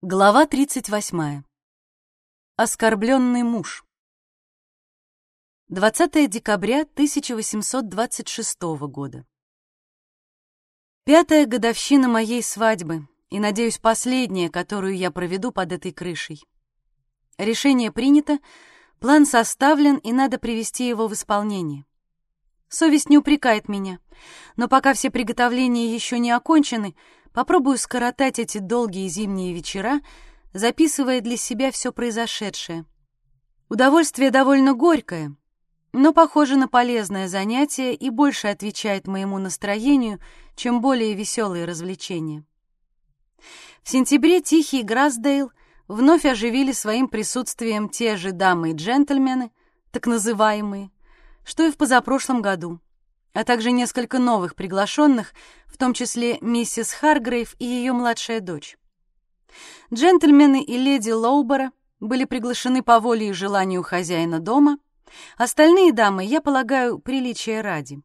Глава 38. Оскорбленный муж. 20 декабря 1826 года. Пятая годовщина моей свадьбы, и, надеюсь, последняя, которую я проведу под этой крышей. Решение принято, план составлен, и надо привести его в исполнение. Совесть не упрекает меня, но пока все приготовления еще не окончены — Попробую скоротать эти долгие зимние вечера, записывая для себя все произошедшее. Удовольствие довольно горькое, но похоже на полезное занятие и больше отвечает моему настроению, чем более веселые развлечения. В сентябре Тихий Грасдейл вновь оживили своим присутствием те же дамы и джентльмены, так называемые, что и в позапрошлом году а также несколько новых приглашенных, в том числе миссис Харгрейв и ее младшая дочь. Джентльмены и леди Лоубера были приглашены по воле и желанию хозяина дома, остальные дамы, я полагаю, приличия ради.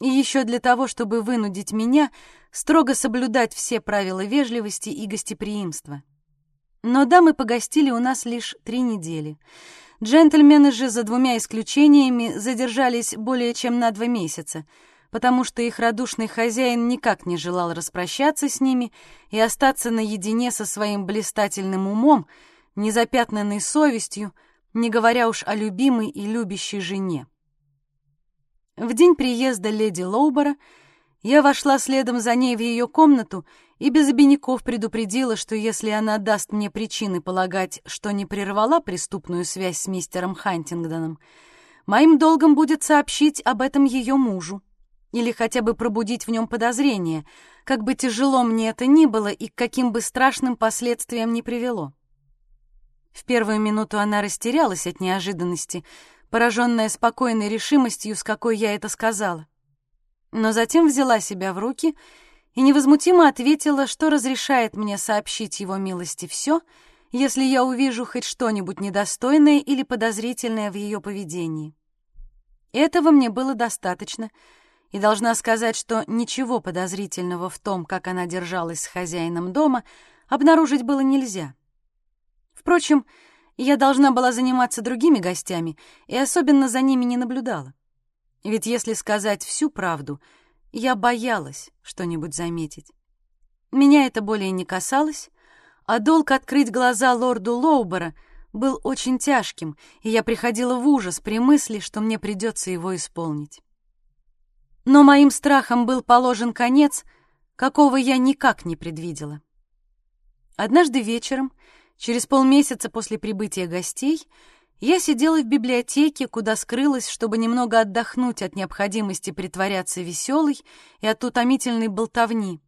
И еще для того, чтобы вынудить меня строго соблюдать все правила вежливости и гостеприимства. Но дамы погостили у нас лишь три недели — Джентльмены же, за двумя исключениями, задержались более чем на два месяца, потому что их радушный хозяин никак не желал распрощаться с ними и остаться наедине со своим блистательным умом, незапятнанной совестью, не говоря уж о любимой и любящей жене. В день приезда леди Лоубера я вошла следом за ней в ее комнату и без обиняков предупредила, что если она даст мне причины полагать, что не прервала преступную связь с мистером Хантингдоном, моим долгом будет сообщить об этом ее мужу или хотя бы пробудить в нем подозрение, как бы тяжело мне это ни было и к каким бы страшным последствиям не привело. В первую минуту она растерялась от неожиданности, пораженная спокойной решимостью, с какой я это сказала. Но затем взяла себя в руки и, и невозмутимо ответила, что разрешает мне сообщить его милости все, если я увижу хоть что-нибудь недостойное или подозрительное в ее поведении. Этого мне было достаточно, и должна сказать, что ничего подозрительного в том, как она держалась с хозяином дома, обнаружить было нельзя. Впрочем, я должна была заниматься другими гостями и особенно за ними не наблюдала. Ведь если сказать всю правду — я боялась что-нибудь заметить. Меня это более не касалось, а долг открыть глаза лорду Лоубера был очень тяжким, и я приходила в ужас при мысли, что мне придется его исполнить. Но моим страхам был положен конец, какого я никак не предвидела. Однажды вечером, через полмесяца после прибытия гостей, я сидела в библиотеке, куда скрылась, чтобы немного отдохнуть от необходимости притворяться веселой и от утомительной болтовни.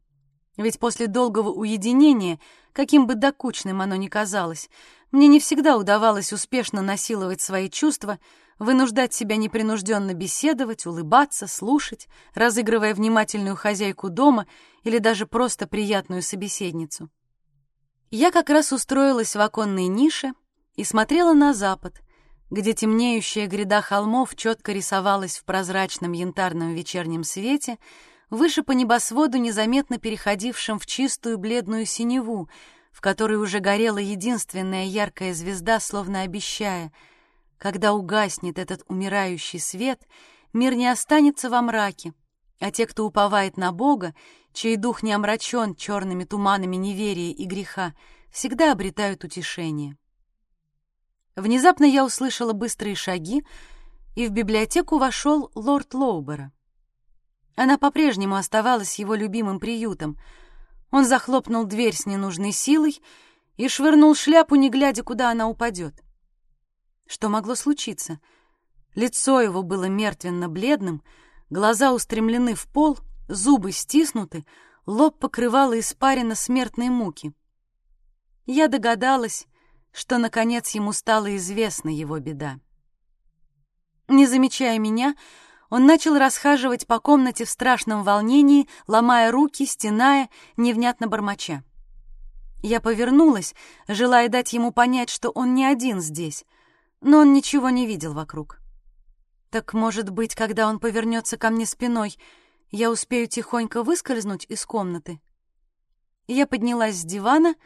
Ведь после долгого уединения, каким бы докучным оно ни казалось, мне не всегда удавалось успешно насиловать свои чувства, вынуждать себя непринужденно беседовать, улыбаться, слушать, разыгрывая внимательную хозяйку дома или даже просто приятную собеседницу. Я как раз устроилась в оконной нише, и смотрела на запад, где темнеющая гряда холмов четко рисовалась в прозрачном янтарном вечернем свете, выше по небосводу, незаметно переходившем в чистую бледную синеву, в которой уже горела единственная яркая звезда, словно обещая, когда угаснет этот умирающий свет, мир не останется во мраке, а те, кто уповает на Бога, чей дух не омрачен черными туманами неверия и греха, всегда обретают утешение. Внезапно я услышала быстрые шаги, и в библиотеку вошел лорд Лоубера. Она по-прежнему оставалась его любимым приютом. Он захлопнул дверь с ненужной силой и швырнул шляпу, не глядя, куда она упадет. Что могло случиться? Лицо его было мертвенно-бледным, глаза устремлены в пол, зубы стиснуты, лоб покрывало испарина смертной муки. Я догадалась, что, наконец, ему стала известна его беда. Не замечая меня, он начал расхаживать по комнате в страшном волнении, ломая руки, стеная, невнятно бормоча. Я повернулась, желая дать ему понять, что он не один здесь, но он ничего не видел вокруг. Так, может быть, когда он повернется ко мне спиной, я успею тихонько выскользнуть из комнаты? Я поднялась с дивана,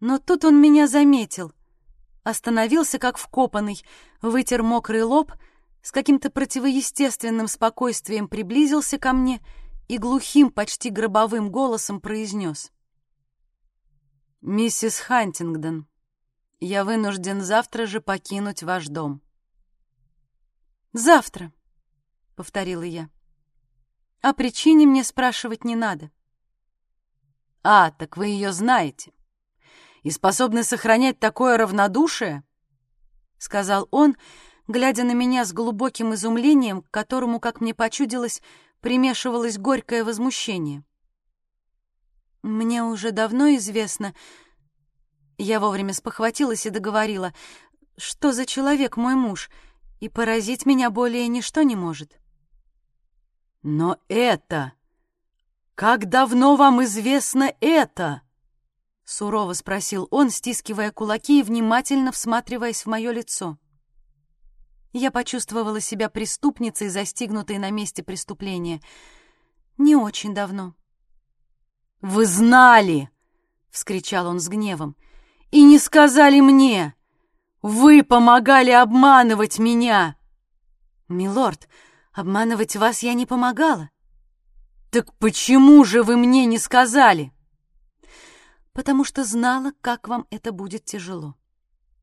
Но тут он меня заметил. Остановился, как вкопанный, вытер мокрый лоб, с каким-то противоестественным спокойствием приблизился ко мне и глухим, почти гробовым голосом произнес. «Миссис Хантингдон, я вынужден завтра же покинуть ваш дом». «Завтра», — повторила я. «О причине мне спрашивать не надо». «А, так вы ее знаете и способны сохранять такое равнодушие?» — сказал он, глядя на меня с глубоким изумлением, к которому, как мне почудилось, примешивалось горькое возмущение. «Мне уже давно известно...» Я вовремя спохватилась и договорила, что за человек мой муж, и поразить меня более ничто не может. «Но это...» «Как давно вам известно это?» — сурово спросил он, стискивая кулаки и внимательно всматриваясь в мое лицо. Я почувствовала себя преступницей, застигнутой на месте преступления. Не очень давно. «Вы знали!» — вскричал он с гневом. «И не сказали мне! Вы помогали обманывать меня!» «Милорд, обманывать вас я не помогала. «Так почему же вы мне не сказали?» «Потому что знала, как вам это будет тяжело.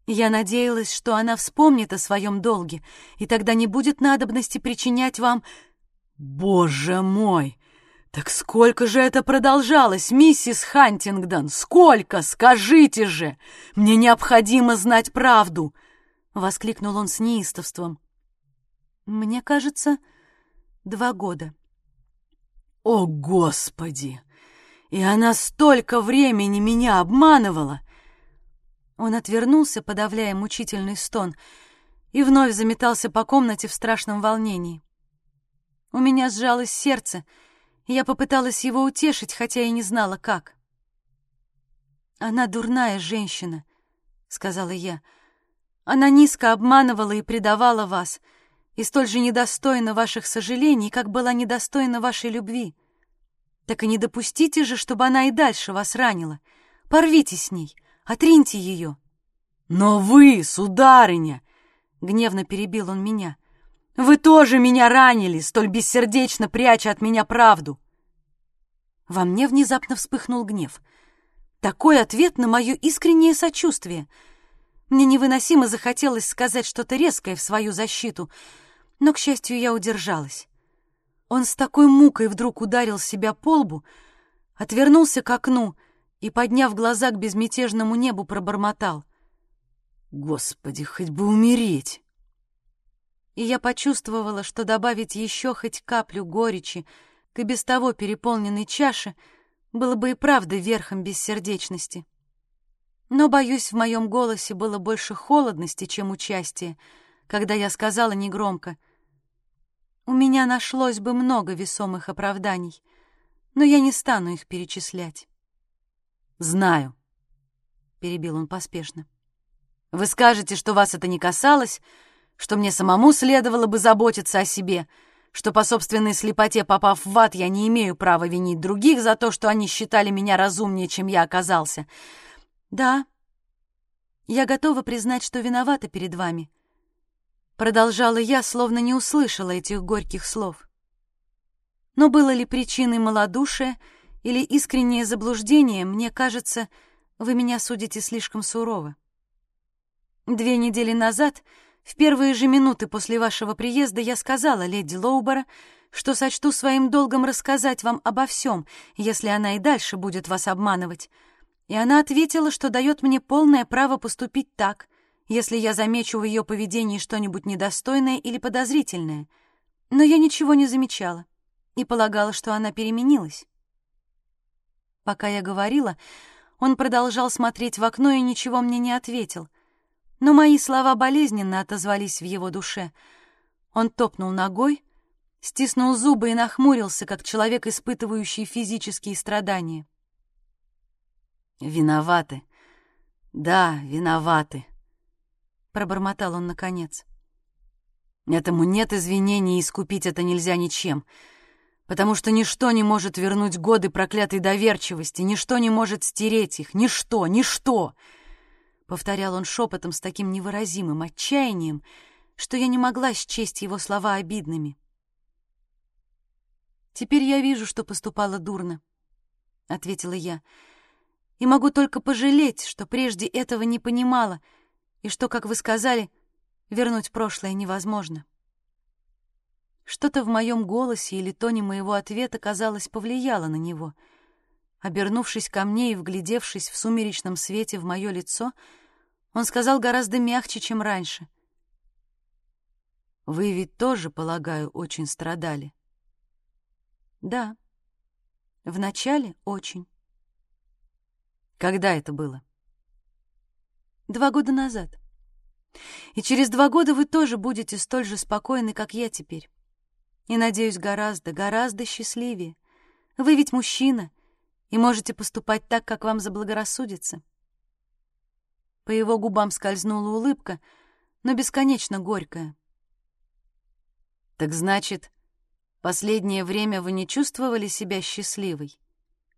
Я надеялась, что она вспомнит о своем долге, и тогда не будет надобности причинять вам...» «Боже мой! Так сколько же это продолжалось, миссис Хантингдон? Сколько? Скажите же! Мне необходимо знать правду!» — воскликнул он с неистовством. «Мне кажется, два года». О, Господи! И она столько времени меня обманывала! Он отвернулся, подавляя мучительный стон, и вновь заметался по комнате в страшном волнении. У меня сжалось сердце, и я попыталась его утешить, хотя и не знала, как. «Она дурная женщина», — сказала я. «Она низко обманывала и предавала вас, и столь же недостойна ваших сожалений, как была недостойна вашей любви. Так и не допустите же, чтобы она и дальше вас ранила. Порвите с ней, отриньте ее. Но вы, сударыня, гневно перебил он меня, вы тоже меня ранили, столь бессердечно пряча от меня правду. Во мне внезапно вспыхнул гнев. Такой ответ на мое искреннее сочувствие. Мне невыносимо захотелось сказать что-то резкое в свою защиту, но, к счастью, я удержалась. Он с такой мукой вдруг ударил себя по лбу, отвернулся к окну и, подняв глаза к безмятежному небу, пробормотал. «Господи, хоть бы умереть!» И я почувствовала, что добавить еще хоть каплю горечи к и без того переполненной чаше было бы и правда верхом бессердечности. Но, боюсь, в моем голосе было больше холодности, чем участия, когда я сказала негромко — у меня нашлось бы много весомых оправданий, но я не стану их перечислять. «Знаю», — перебил он поспешно. «Вы скажете, что вас это не касалось, что мне самому следовало бы заботиться о себе, что по собственной слепоте, попав в ад, я не имею права винить других за то, что они считали меня разумнее, чем я оказался. Да, я готова признать, что виновата перед вами, Продолжала я, словно не услышала этих горьких слов. Но было ли причиной малодушия или искреннее заблуждение, мне кажется, вы меня судите слишком сурово. Две недели назад, в первые же минуты после вашего приезда, я сказала леди Лоубера, что сочту своим долгом рассказать вам обо всем, если она и дальше будет вас обманывать. И она ответила, что дает мне полное право поступить так — если я замечу в ее поведении что-нибудь недостойное или подозрительное. Но я ничего не замечала и полагала, что она переменилась. Пока я говорила, он продолжал смотреть в окно и ничего мне не ответил. Но мои слова болезненно отозвались в его душе. Он топнул ногой, стиснул зубы и нахмурился, как человек, испытывающий физические страдания. «Виноваты. Да, виноваты», — пробормотал он наконец. «Этому нет извинений, искупить это нельзя ничем. потому что ничто не может вернуть годы проклятой доверчивости, ничто не может стереть их, ничто, ничто!» Повторял он шепотом с таким невыразимым отчаянием, что я не могла счесть его слова обидными. «Теперь я вижу, что поступала дурно», — ответила я, «и могу только пожалеть, что прежде этого не понимала, и что, как вы сказали, вернуть прошлое невозможно». Что-то в моем голосе или тоне моего ответа, казалось, повлияло на него. Обернувшись ко мне и вглядевшись в сумеречном свете в мое лицо, он сказал гораздо мягче, чем раньше. «Вы ведь тоже, полагаю, очень страдали?» «Да, вначале очень». «Когда это было?» «Два года назад. И через два года вы тоже будете столь же спокойны, как я теперь» и, надеюсь, гораздо, гораздо счастливее. Вы ведь мужчина и можете поступать так, как вам заблагорассудится. По его губам скользнула улыбка, но бесконечно горькая. «Так значит, последнее время вы не чувствовали себя счастливой?»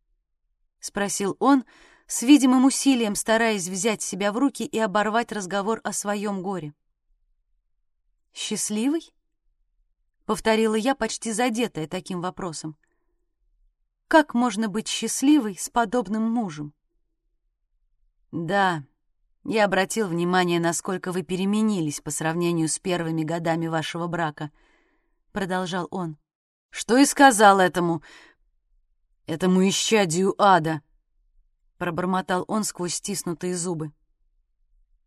— спросил он, с видимым усилием стараясь взять себя в руки и оборвать разговор о своем горе. «Счастливый?» — повторила я, почти задетая таким вопросом. «Как можно быть счастливой с подобным мужем?» «Да, я обратил внимание, насколько вы переменились по сравнению с первыми годами вашего брака», — продолжал он. «Что и сказал этому... этому исчадию ада», — пробормотал он сквозь стиснутые зубы.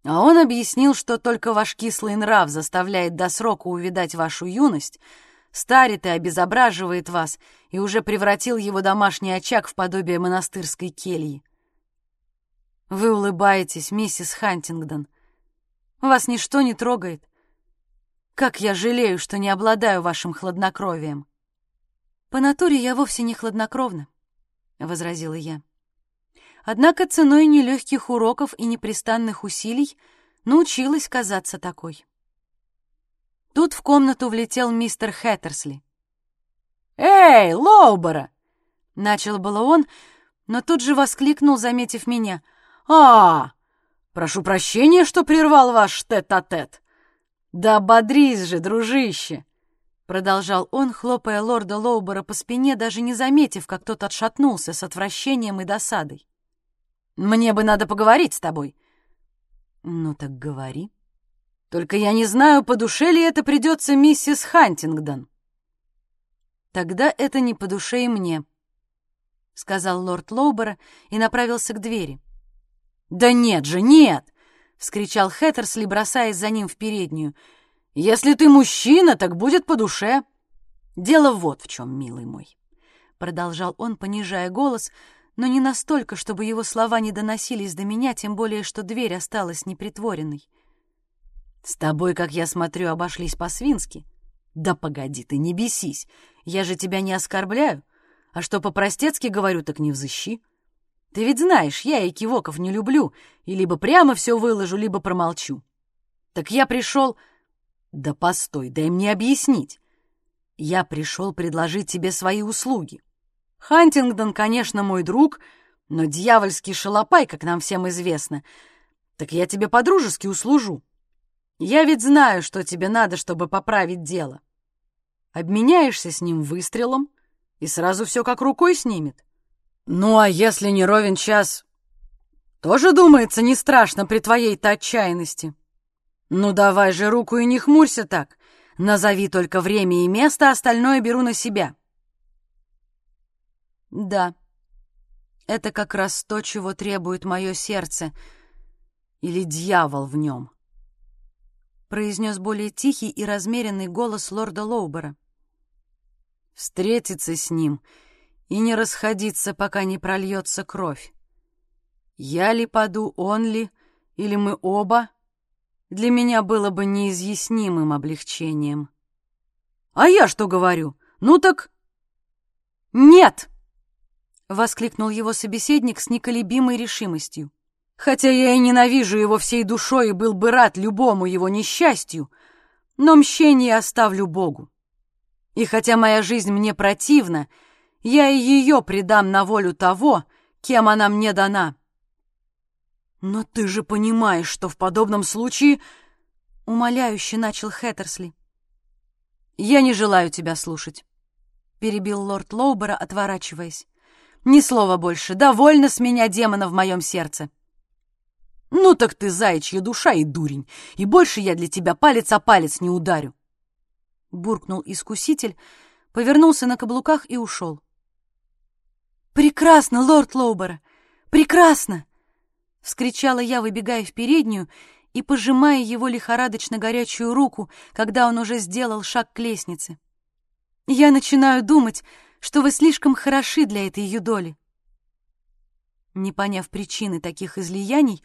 А он объяснил, что только ваш кислый нрав заставляет до срока увидать вашу юность, старит и обезображивает вас, и уже превратил его домашний очаг в подобие монастырской кельи. Вы улыбаетесь, миссис Хантингдон. Вас ничто не трогает. Как я жалею, что не обладаю вашим хладнокровием. По натуре я вовсе не хладнокровна, — возразила я. Однако ценой нелегких уроков и непрестанных усилий научилась казаться такой. Тут в комнату влетел мистер Хэттерсли. «Эй, Лоубора!» — начал было он, но тут же воскликнул, заметив меня. «А, прошу прощения, что прервал ваш тет-а-тет. -тет. Да ободрись же, дружище!» Продолжал он, хлопая лорда Лоубора по спине, даже не заметив, как тот отшатнулся с отвращением и досадой. Мне бы надо поговорить с тобой». «Ну так говори. Только я не знаю, по душе ли это придется миссис Хантингдон». «Тогда это не по душе и мне», — сказал лорд Лоубера и направился к двери. «Да нет же, нет!» — вскричал Хэттерсли, бросаясь за ним в переднюю. «Если ты мужчина, так будет по душе». «Дело вот в чем, милый мой», — продолжал он, понижая голос, но не настолько, чтобы его слова не доносились до меня, тем более, что дверь осталась непритворенной. «С тобой, как я смотрю, обошлись по-свински. Да погоди ты, не бесись, я же тебя не оскорбляю, а что по-простецки говорю, так не взыщи. Ты ведь знаешь, я и кивоков не люблю, и либо прямо все выложу, либо промолчу. Так я пришел... Да постой, дай мне объяснить. Я пришел предложить тебе свои услуги. Хантингдон, конечно, мой друг, но дьявольский шалопай, как нам всем известно. Так я тебе по-дружески услужу. Я ведь знаю, что тебе надо, чтобы поправить дело. Обменяешься с ним выстрелом, и сразу все как рукой снимет. Ну, а если не ровен час, тоже, думается, не страшно при твоей-то отчаянности. Ну, давай же руку и не хмурься так. Назови только время и место, остальное беру на себя. Да, это как раз то, чего требует мое сердце, или дьявол в нем, произнес более тихий и размеренный голос лорда Лоубера. Встретиться с ним и не расходиться, пока не прольется кровь. Я ли паду, он ли, или мы оба, для меня было бы неизъяснимым облегчением. А я что говорю? Ну так... Нет! — воскликнул его собеседник с неколебимой решимостью. «Хотя я и ненавижу его всей душой и был бы рад любому его несчастью, но мщение оставлю Богу. И хотя моя жизнь мне противна, я и ее предам на волю того, кем она мне дана. Но ты же понимаешь, что в подобном случае... Умоляюще начал Хэттерсли. «Я не желаю тебя слушать», — перебил лорд Лоубера, отворачиваясь. «Ни слова больше. Довольно с меня демона в моем сердце». «Ну так ты заячья душа и дурень, и больше я для тебя палец о палец не ударю!» Буркнул искуситель, повернулся на каблуках и ушел. «Прекрасно, лорд Лоубера! Прекрасно!» — вскричала я, выбегая в переднюю и пожимая его лихорадочно горячую руку, когда он уже сделал шаг к лестнице. «Я начинаю думать, что вы слишком хороши для этой юдоли». Не поняв причины таких излияний,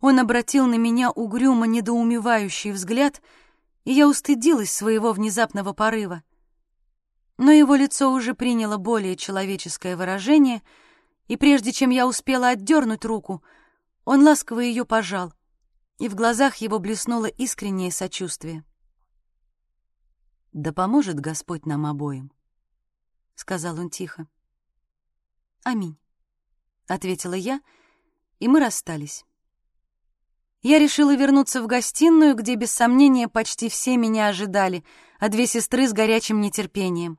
он обратил на меня угрюмо недоумевающий взгляд, и я устыдилась своего внезапного порыва. Но его лицо уже приняло более человеческое выражение, и прежде чем я успела отдернуть руку, он ласково ее пожал, и в глазах его блеснуло искреннее сочувствие. «Да поможет Господь нам обоим», — сказал он тихо. «Аминь», — ответила я, и мы расстались я решила вернуться в гостиную, где, без сомнения, почти все меня ожидали, а две сестры с горячим нетерпением.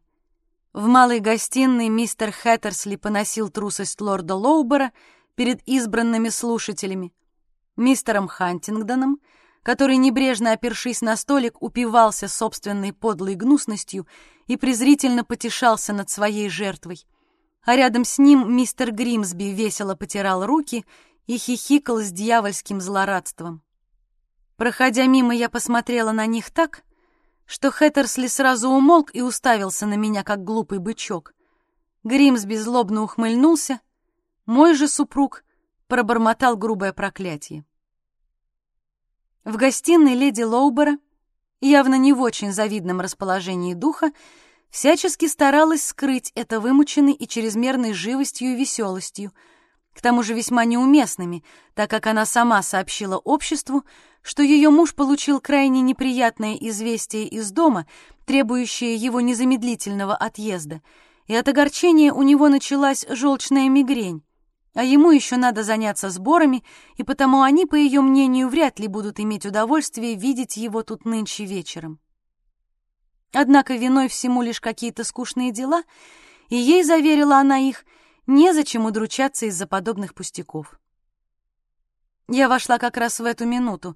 В малой гостиной мистер Хэттерсли поносил трусость лорда Лоубера перед избранными слушателями, мистером Хантингдоном, который, небрежно опершись на столик, упивался собственной подлой гнусностью и презрительно потешался над своей жертвой. А рядом с ним мистер Гримсби весело потирал руки и хихикал с дьявольским злорадством. Проходя мимо, я посмотрела на них так, что Хэттерсли сразу умолк и уставился на меня, как глупый бычок. Гримс беззлобно ухмыльнулся, мой же супруг пробормотал грубое проклятие. В гостиной леди Лоубера, явно не в очень завидном расположении духа, всячески старалась скрыть это вымученной и чрезмерной живостью и веселостью — к тому же весьма неуместными, так как она сама сообщила обществу, что ее муж получил крайне неприятное известие из дома, требующее его незамедлительного отъезда, и от огорчения у него началась желчная мигрень, а ему еще надо заняться сборами, и потому они, по ее мнению, вряд ли будут иметь удовольствие видеть его тут нынче вечером. Однако виной всему лишь какие-то скучные дела, и ей, заверила она их, — Незачем удручаться из-за подобных пустяков. Я вошла как раз в эту минуту,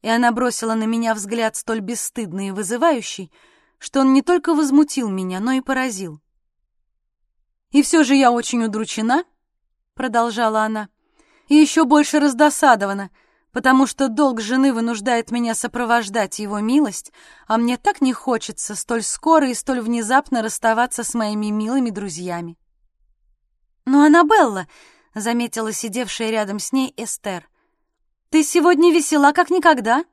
и она бросила на меня взгляд столь бесстыдный и вызывающий, что он не только возмутил меня, но и поразил. «И все же я очень удручена», — продолжала она, — «и еще больше раздосадована, потому что долг жены вынуждает меня сопровождать его милость, а мне так не хочется столь скоро и столь внезапно расставаться с моими милыми друзьями». «Но, Аннабелла», — заметила сидевшая рядом с ней Эстер, — «ты сегодня весела, как никогда».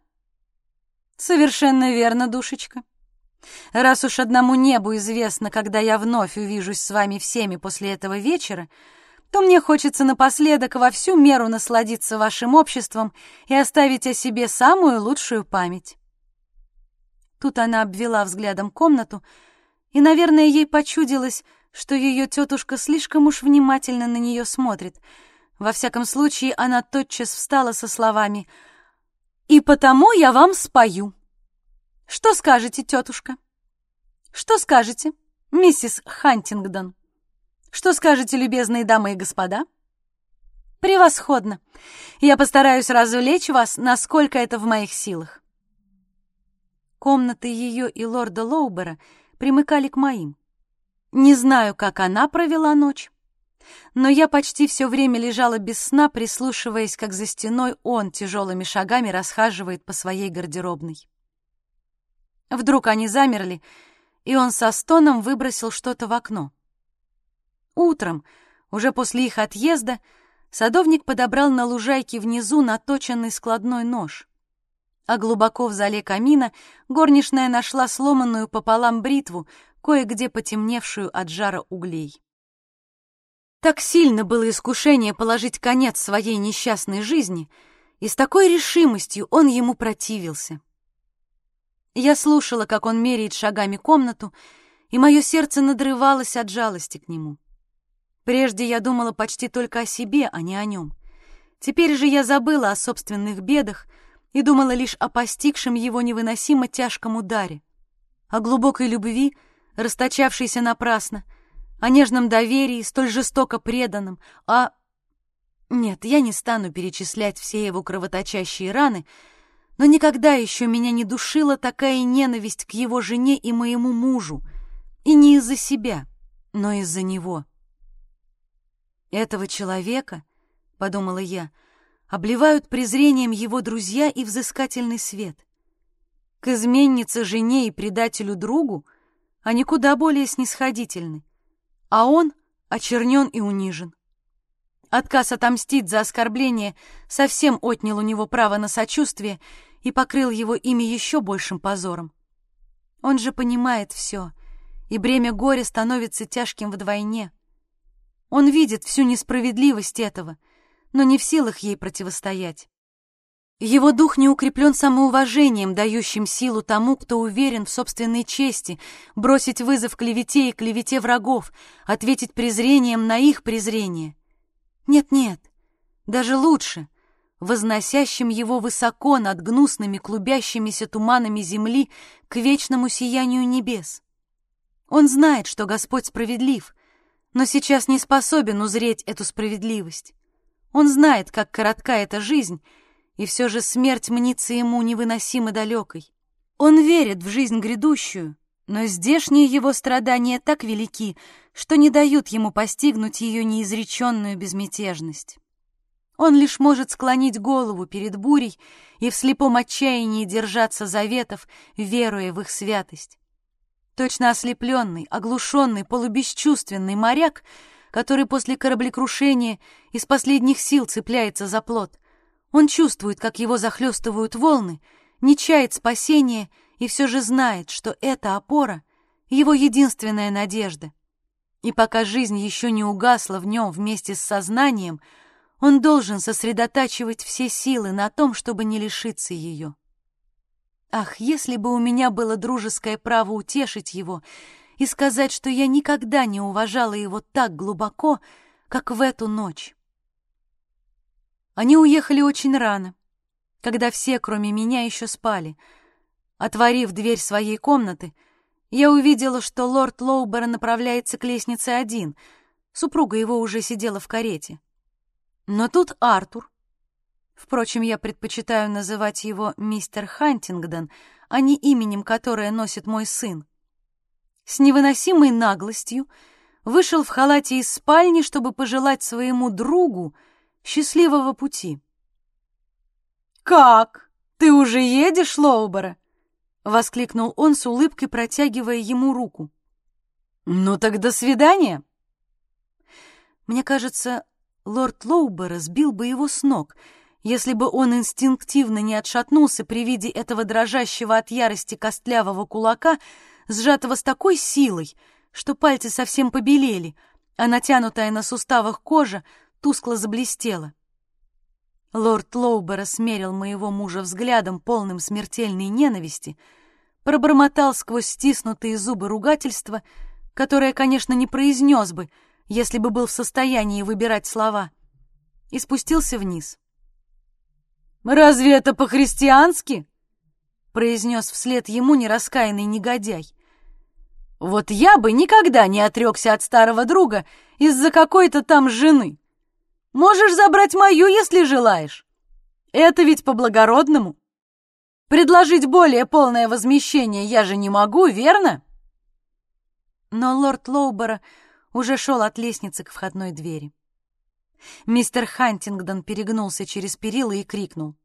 «Совершенно верно, душечка. Раз уж одному небу известно, когда я вновь увижусь с вами всеми после этого вечера, то мне хочется напоследок во всю меру насладиться вашим обществом и оставить о себе самую лучшую память». Тут она обвела взглядом комнату, и, наверное, ей почудилось, что ее тетушка слишком уж внимательно на нее смотрит. Во всяком случае, она тотчас встала со словами «И потому я вам спою». «Что скажете, тетушка?» «Что скажете, миссис Хантингдон?» «Что скажете, любезные дамы и господа?» «Превосходно! Я постараюсь развлечь вас, насколько это в моих силах». Комнаты ее и лорда Лоубера примыкали к моим. Не знаю, как она провела ночь, но я почти все время лежала без сна, прислушиваясь, как за стеной он тяжелыми шагами расхаживает по своей гардеробной. Вдруг они замерли, и он со стоном выбросил что-то в окно. Утром, уже после их отъезда, садовник подобрал на лужайке внизу наточенный складной нож. А глубоко в зале камина горничная нашла сломанную пополам бритву, кое-где потемневшую от жара углей. Так сильно было искушение положить конец своей несчастной жизни, и с такой решимостью он ему противился. Я слушала, как он меряет шагами комнату, и мое сердце надрывалось от жалости к нему. Прежде я думала почти только о себе, а не о нем. Теперь же я забыла о собственных бедах и думала лишь о постигшем его невыносимо тяжком ударе, о глубокой любви, расточавшейся напрасно, о нежном доверии, столь жестоко преданном, о... Нет, я не стану перечислять все его кровоточащие раны, но никогда еще меня не душила такая ненависть к его жене и моему мужу, и не из-за себя, но из-за него. Этого человека, — подумала я, — обливают презрением его друзья и взыскательный свет. К изменнице жене и предателю другу они куда более снисходительны, а он очернен и унижен. Отказ отомстить за оскорбление совсем отнял у него право на сочувствие и покрыл его имя еще большим позором. Он же понимает все, и бремя горя становится тяжким вдвойне. Он видит всю несправедливость этого, но не в силах ей противостоять. Его дух не укреплен самоуважением, дающим силу тому, кто уверен в собственной чести, бросить вызов клевете и клевете врагов, ответить презрением на их презрение. Нет-нет, даже лучше, возносящим его высоко над гнусными клубящимися туманами земли к вечному сиянию небес. Он знает, что Господь справедлив, но сейчас не способен узреть эту справедливость. Он знает, как коротка эта жизнь, и все же смерть мнится ему невыносимо далекой. Он верит в жизнь грядущую, но здешние его страдания так велики, что не дают ему постигнуть ее неизреченную безмятежность. Он лишь может склонить голову перед бурей и в слепом отчаянии держаться заветов, веруя в их святость. Точно ослепленный, оглушенный, полубесчувственный моряк, который после кораблекрушения из последних сил цепляется за плот. Он чувствует, как его захлестывают волны, не чает спасения и все же знает, что эта опора — его единственная надежда. И пока жизнь еще не угасла в нем вместе с сознанием, он должен сосредотачивать все силы на том, чтобы не лишиться ее. Ах, если бы у меня было дружеское право утешить его и сказать, что я никогда не уважала его так глубоко, как в эту ночь. Они уехали очень рано, когда все, кроме меня, еще спали. Отворив дверь своей комнаты, я увидела, что лорд Лоубера направляется к лестнице один. Супруга его уже сидела в карете. Но тут Артур, Впрочем, я предпочитаю называть его мистер Хантингдон, а не именем, которое носит мой сын. С невыносимой наглостью вышел в халате из спальни, чтобы пожелать своему другу счастливого пути. «Как? Ты уже едешь, Лоубера?» — воскликнул он с улыбкой, протягивая ему руку. «Ну так до свидания!» Мне кажется, лорд Лоубера сбил бы его с ног — если бы он инстинктивно не отшатнулся при виде этого дрожащего от ярости костлявого кулака, сжатого с такой силой, что пальцы совсем побелели, а натянутая на суставах кожа тускло заблестела. Лорд Лоубер смерил моего мужа взглядом, полным смертельной ненависти, пробормотал сквозь стиснутые зубы ругательства, которое, конечно, не произнес бы, если бы был в состоянии выбирать слова, и спустился вниз. «Разве это по-христиански?» — произнес вслед ему нераскаянный негодяй. «Вот я бы никогда не отрекся от старого друга из-за какой-то там жены. Можешь забрать мою, если желаешь. Это ведь по-благородному. Предложить более полное возмещение я же не могу, верно?» Но лорд Лоубера уже шел от лестницы к входной двери. Мистер Хантингдон перегнулся через перила и крикнул.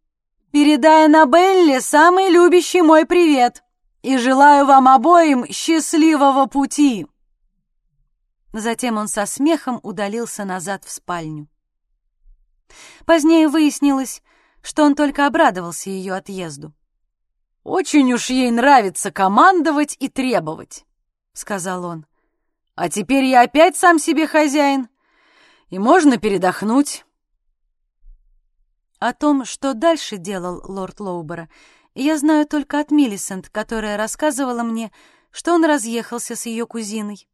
«Передай Аннабелле самый любящий мой привет и желаю вам обоим счастливого пути!» Затем он со смехом удалился назад в спальню. Позднее выяснилось, что он только обрадовался ее отъезду. «Очень уж ей нравится командовать и требовать», — сказал он. «А теперь я опять сам себе хозяин и можно передохнуть». О том, что дальше делал лорд Лоубера, я знаю только от Миллисент, которая рассказывала мне, что он разъехался с ее кузиной,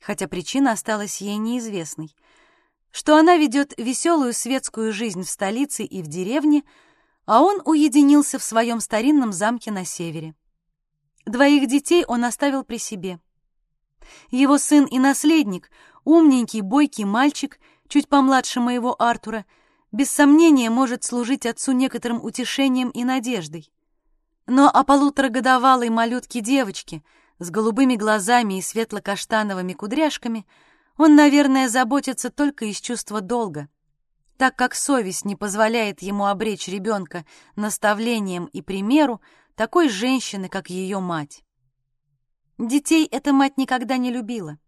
хотя причина осталась ей неизвестной, что она ведет веселую светскую жизнь в столице и в деревне, а он уединился в своем старинном замке на севере. Двоих детей он оставил при себе. Его сын и наследник, умненький, бойкий мальчик, чуть помладше моего Артура, без сомнения может служить отцу некоторым утешением и надеждой. Но о полуторагодовалой малютке девочке с голубыми глазами и светло-каштановыми кудряшками он, наверное, заботится только из чувства долга, так как совесть не позволяет ему обречь ребенка наставлением и примеру такой женщины, как ее мать. Детей эта мать никогда не любила,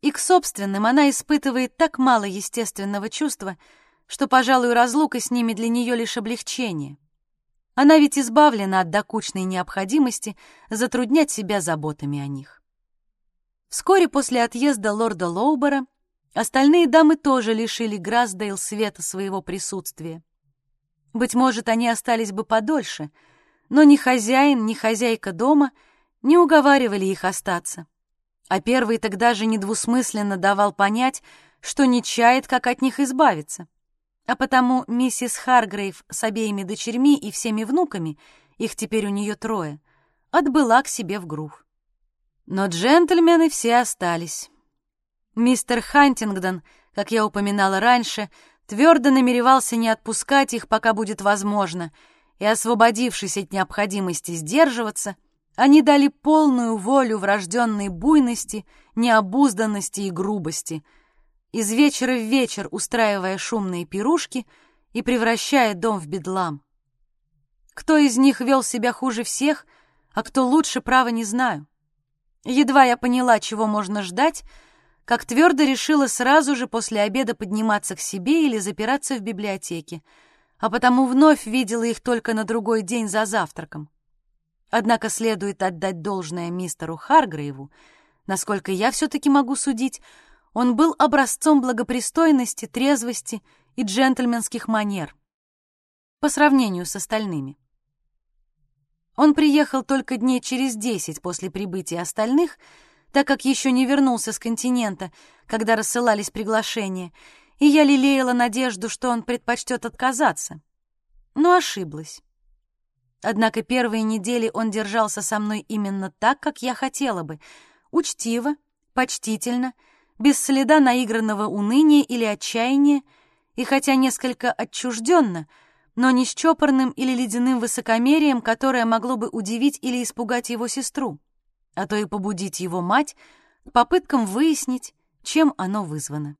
и к собственным она испытывает так мало естественного чувства, что, пожалуй, разлука с ними для нее лишь облегчение. Она ведь избавлена от докучной необходимости затруднять себя заботами о них. Вскоре после отъезда лорда Лоубера остальные дамы тоже лишили Грасдейл света своего присутствия. Быть может, они остались бы подольше, но ни хозяин, ни хозяйка дома не уговаривали их остаться. А первый тогда же недвусмысленно давал понять, что не чает, как от них избавиться а потому миссис Харгрейв с обеими дочерьми и всеми внуками, их теперь у нее трое, отбыла к себе в грув. Но джентльмены все остались. Мистер Хантингдон, как я упоминала раньше, твердо намеревался не отпускать их, пока будет возможно, и, освободившись от необходимости сдерживаться, они дали полную волю врожденной буйности, необузданности и грубости — из вечера в вечер устраивая шумные пирушки и превращая дом в бедлам. Кто из них вел себя хуже всех, а кто лучше, право не знаю. Едва я поняла, чего можно ждать, как твердо решила сразу же после обеда подниматься к себе или запираться в библиотеке, а потому вновь видела их только на другой день за завтраком. Однако следует отдать должное мистеру Харгрейву, насколько я все-таки могу судить, он был образцом благопристойности, трезвости и джентльменских манер по сравнению с остальными. Он приехал только дней через десять после прибытия остальных, так как еще не вернулся с континента, когда рассылались приглашения, и я лелеяла надежду, что он предпочтет отказаться. Но ошиблась. Однако первые недели он держался со мной именно так, как я хотела бы, учтиво, почтительно — без следа наигранного уныния или отчаяния, и хотя несколько отчужденно, но не с чопорным или ледяным высокомерием, которое могло бы удивить или испугать его сестру, а то и побудить его мать к попыткам выяснить, чем оно вызвано.